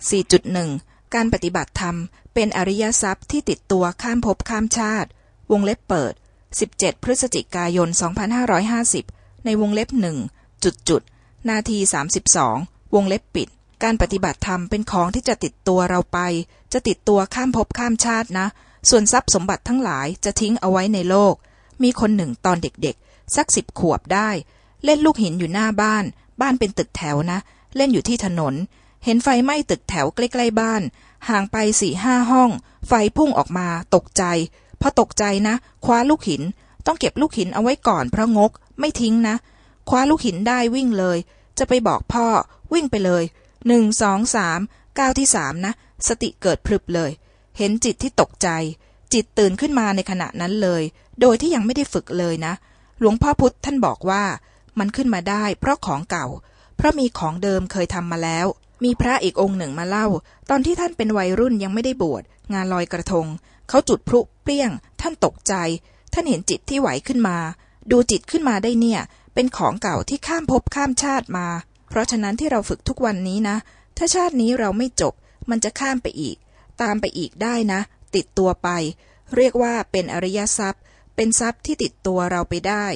4.1 การปฏิบัติธรรม เป็นอริยทรัพย์ที่ติดตัวข้ามภพข้ามชาติ วงเล็บเปิด 17 พฤศจิกายน 2550 ในวงเล็บหนึ่งจุดจุดนาที 32 วงเล็บปิด การปฏิบัติธรรมเป็นของที่จะติดตัวเราไป จะติดตัวข้ามภพข้ามชาตินะ ส่วนทรัพย์สมบัติทั้งหลายจะทิ้งเอาไว้ในโลก มีคนหนึ่งตอนเด็กๆ สักสิบขวบได้ เล่นลูกหินอยู่หน้าบ้าน บ้านเป็นตึกแถวนะ เล่นอยู่ที่ถนน เห็นไฟไหม้ตึกแถวใกล้ๆบ้าน ห่างไปสี่ห้าห้อง ไฟพุ่งออกมาตกใจพอตกใจนะ คว้าลูกหิน ต้องเก็บลูกหินเอาไว้ก่อนเพราะงก ไม่ทิ้งนะ คว้าลูกหินได้วิ่งเลย จะไปบอกพ่อ วิ่งไปเลยหนึ่งสองสามก้าวที่สามนะ สติเกิดพรึบเลย เห็นจิตที่ตกใจ จิตตื่นขึ้นมาในขณะนั้นเลย โดยที่ยังไม่ได้ฝึกเลยนะ หลวงพ่อพุธท่านบอกว่า มันขึ้นมาได้ เพราะของเก่า เพราะมีของเดิมเคยทำมาแล้ว มีพระอีกองค์หนึ่งมาเล่า ตอนที่ท่านเป็นวัยรุ่นยังไม่ได้บวชงานลอยกระทง เขาจุดพลุเปรี้ยง ท่านตกใจ ท่านเห็นจิตที่ไหวขึ้นมา ดูจิตขึ้นมาได้เนี่ย เป็นของเก่าที่ข้ามภพข้ามชาติมา เพราะฉะนั้นที่เราฝึกทุกวันนี้นะ ถ้าชาตินี้เราไม่จบ มันจะข้ามไปอีก ตามไปอีกได้นะ ติดตัวไป เรียกว่าเป็นอริยทรัพย์ เป็นทรัพย์ที่ติดตัวเราไปได้